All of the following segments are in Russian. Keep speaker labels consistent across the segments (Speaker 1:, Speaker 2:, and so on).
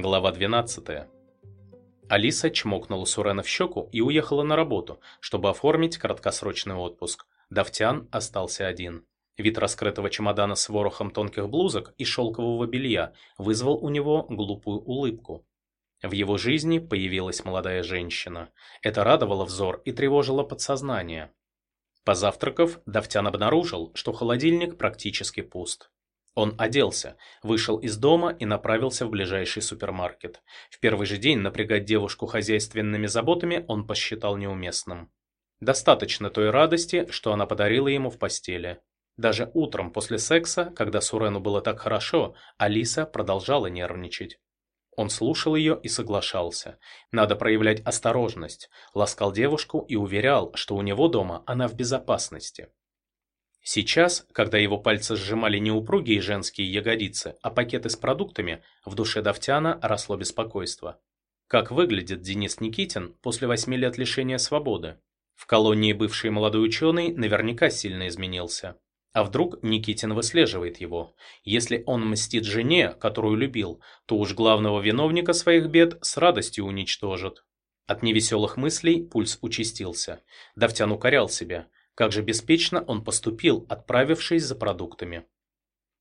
Speaker 1: Глава 12. Алиса чмокнула Сурена в щеку и уехала на работу, чтобы оформить краткосрочный отпуск. Давтян остался один. Вид раскрытого чемодана с ворохом тонких блузок и шелкового белья вызвал у него глупую улыбку. В его жизни появилась молодая женщина. Это радовало взор и тревожило подсознание. Позавтракав, Давтян обнаружил, что холодильник практически пуст. Он оделся, вышел из дома и направился в ближайший супермаркет. В первый же день напрягать девушку хозяйственными заботами он посчитал неуместным. Достаточно той радости, что она подарила ему в постели. Даже утром после секса, когда Сурену было так хорошо, Алиса продолжала нервничать. Он слушал ее и соглашался. Надо проявлять осторожность, ласкал девушку и уверял, что у него дома она в безопасности. Сейчас, когда его пальцы сжимали не упругие женские ягодицы, а пакеты с продуктами, в душе Давтяна росло беспокойство. Как выглядит Денис Никитин после восьми лет лишения свободы? В колонии бывший молодой ученый наверняка сильно изменился. А вдруг Никитин выслеживает его? Если он мстит жене, которую любил, то уж главного виновника своих бед с радостью уничтожит. От невеселых мыслей пульс участился. Давтян укорял себя. Как же беспечно он поступил, отправившись за продуктами.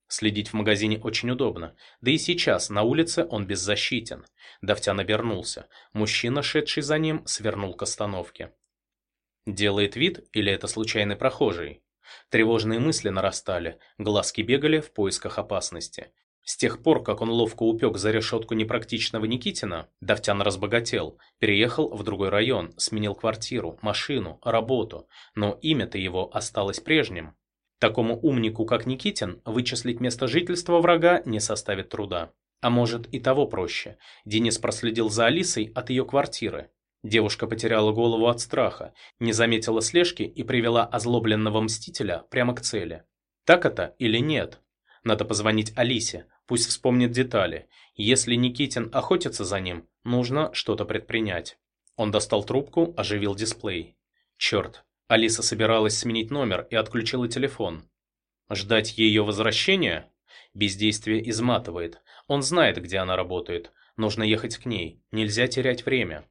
Speaker 1: Следить в магазине очень удобно, да и сейчас на улице он беззащитен. Давтян обернулся. Мужчина, шедший за ним, свернул к остановке. Делает вид или это случайный прохожий? Тревожные мысли нарастали, глазки бегали в поисках опасности. С тех пор, как он ловко упек за решетку непрактичного Никитина, Давтян разбогател, переехал в другой район, сменил квартиру, машину, работу, но имя-то его осталось прежним. Такому умнику, как Никитин, вычислить место жительства врага не составит труда. А может и того проще. Денис проследил за Алисой от ее квартиры. Девушка потеряла голову от страха, не заметила слежки и привела озлобленного мстителя прямо к цели. Так это или нет? Надо позвонить Алисе, Пусть вспомнит детали. Если Никитин охотится за ним, нужно что-то предпринять. Он достал трубку, оживил дисплей. Черт, Алиса собиралась сменить номер и отключила телефон. Ждать ее возвращения? Бездействие изматывает. Он знает, где она работает. Нужно ехать к ней. Нельзя терять время.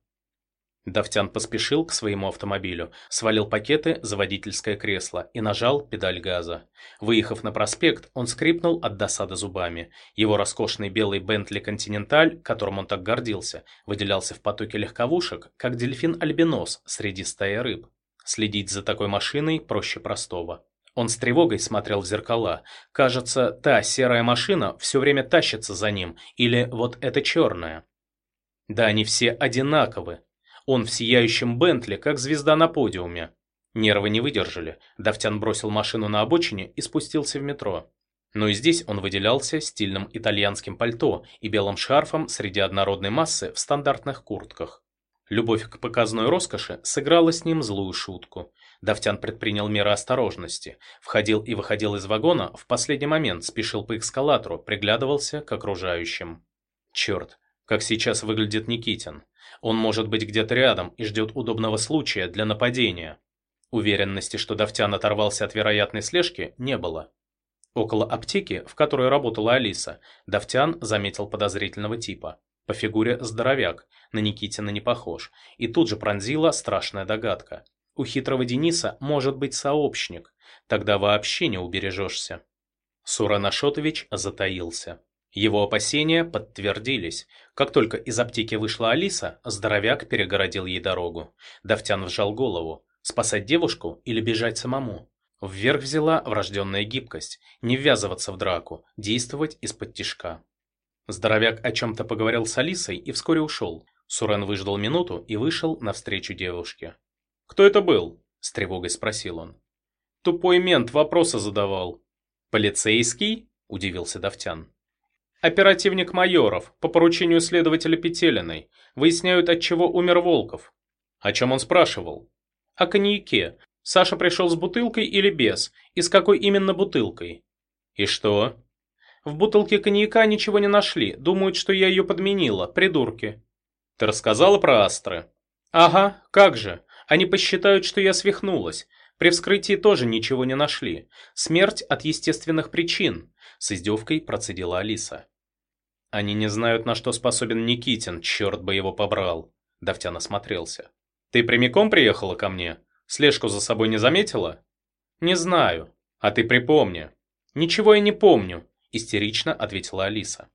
Speaker 1: Давтян поспешил к своему автомобилю, свалил пакеты за водительское кресло и нажал педаль газа. Выехав на проспект, он скрипнул от досады зубами. Его роскошный белый Бентли Континенталь, которым он так гордился, выделялся в потоке легковушек, как дельфин-альбинос среди стаи рыб. Следить за такой машиной проще простого. Он с тревогой смотрел в зеркала. Кажется, та серая машина все время тащится за ним, или вот эта черная. Да они все одинаковы, он в сияющем Бентли, как звезда на подиуме. Нервы не выдержали. Давтян бросил машину на обочине и спустился в метро. Но и здесь он выделялся стильным итальянским пальто и белым шарфом среди однородной массы в стандартных куртках. Любовь к показной роскоши сыграла с ним злую шутку. Давтян предпринял меры осторожности. Входил и выходил из вагона, в последний момент спешил по эскалатору, приглядывался к окружающим. Черт, как сейчас выглядит Никитин. Он может быть где-то рядом и ждет удобного случая для нападения. Уверенности, что Давтян оторвался от вероятной слежки, не было. Около аптеки, в которой работала Алиса, Давтян заметил подозрительного типа. По фигуре здоровяк, на Никитина не похож, и тут же пронзила страшная догадка. У хитрого Дениса может быть сообщник, тогда вообще не убережешься. Суран Ашотович затаился. Его опасения подтвердились. Как только из аптеки вышла Алиса, здоровяк перегородил ей дорогу. Давтян вжал голову. Спасать девушку или бежать самому? Вверх взяла врожденная гибкость. Не ввязываться в драку, действовать из-под тишка. Здоровяк о чем-то поговорил с Алисой и вскоре ушел. Сурен выждал минуту и вышел навстречу девушке. «Кто это был?» – с тревогой спросил он. «Тупой мент вопросы задавал». «Полицейский?» – удивился Давтян. Оперативник Майоров, по поручению следователя Петелиной, выясняют, от чего умер Волков. О чем он спрашивал? О коньяке. Саша пришел с бутылкой или без, и с какой именно бутылкой? И что? В бутылке коньяка ничего не нашли, думают, что я ее подменила, придурки. Ты рассказала про астры? Ага, как же. Они посчитают, что я свихнулась. При вскрытии тоже ничего не нашли. Смерть от естественных причин, с издевкой процедила Алиса. Они не знают, на что способен Никитин, черт бы его побрал. Давтян осмотрелся. Ты прямиком приехала ко мне? Слежку за собой не заметила? Не знаю. А ты припомни. Ничего я не помню, истерично ответила Алиса.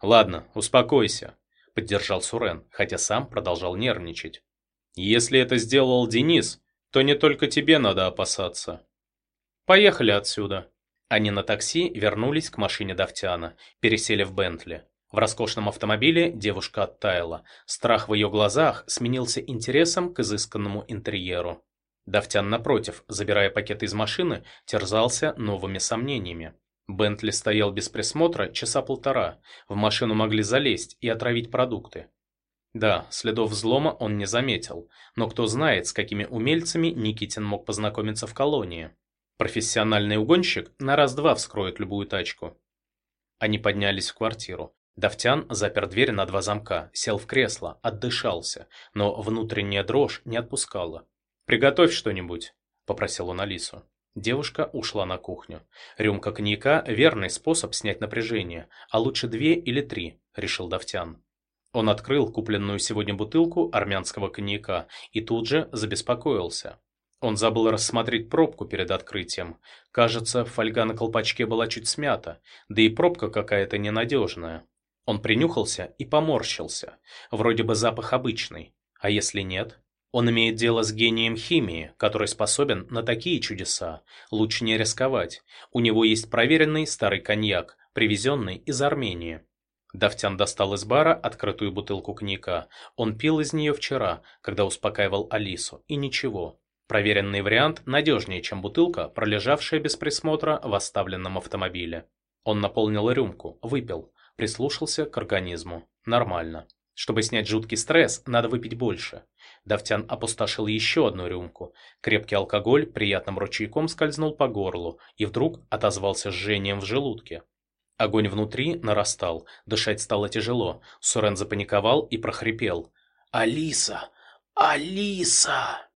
Speaker 1: Ладно, успокойся, поддержал Сурен, хотя сам продолжал нервничать. Если это сделал Денис, то не только тебе надо опасаться. Поехали отсюда. Они на такси вернулись к машине Давтяна, пересели в Бентли. В роскошном автомобиле девушка оттаяла. Страх в ее глазах сменился интересом к изысканному интерьеру. Давтян, напротив, забирая пакеты из машины, терзался новыми сомнениями. Бентли стоял без присмотра часа полтора. В машину могли залезть и отравить продукты. Да, следов взлома он не заметил, но кто знает, с какими умельцами Никитин мог познакомиться в колонии. Профессиональный угонщик на раз-два вскроет любую тачку. Они поднялись в квартиру. Давтян запер дверь на два замка, сел в кресло, отдышался, но внутренняя дрожь не отпускала. «Приготовь что-нибудь», — попросил он Алису. Девушка ушла на кухню. Рюмка коньяка – верный способ снять напряжение, а лучше две или три, решил Давтян. Он открыл купленную сегодня бутылку армянского коньяка и тут же забеспокоился. Он забыл рассмотреть пробку перед открытием. Кажется, фольга на колпачке была чуть смята, да и пробка какая-то ненадежная. Он принюхался и поморщился. Вроде бы запах обычный. А если нет? Он имеет дело с гением химии, который способен на такие чудеса. Лучше не рисковать. У него есть проверенный старый коньяк, привезенный из Армении. Давтян достал из бара открытую бутылку коньяка. Он пил из нее вчера, когда успокаивал Алису, и ничего. Проверенный вариант надежнее, чем бутылка, пролежавшая без присмотра в оставленном автомобиле. Он наполнил рюмку, выпил, прислушался к организму. Нормально. Чтобы снять жуткий стресс, надо выпить больше. Давтян опустошил еще одну рюмку. Крепкий алкоголь приятным ручейком скользнул по горлу и вдруг отозвался жжением в желудке. Огонь внутри нарастал, дышать стало тяжело. Сурен запаниковал и прохрипел. «Алиса! Алиса!»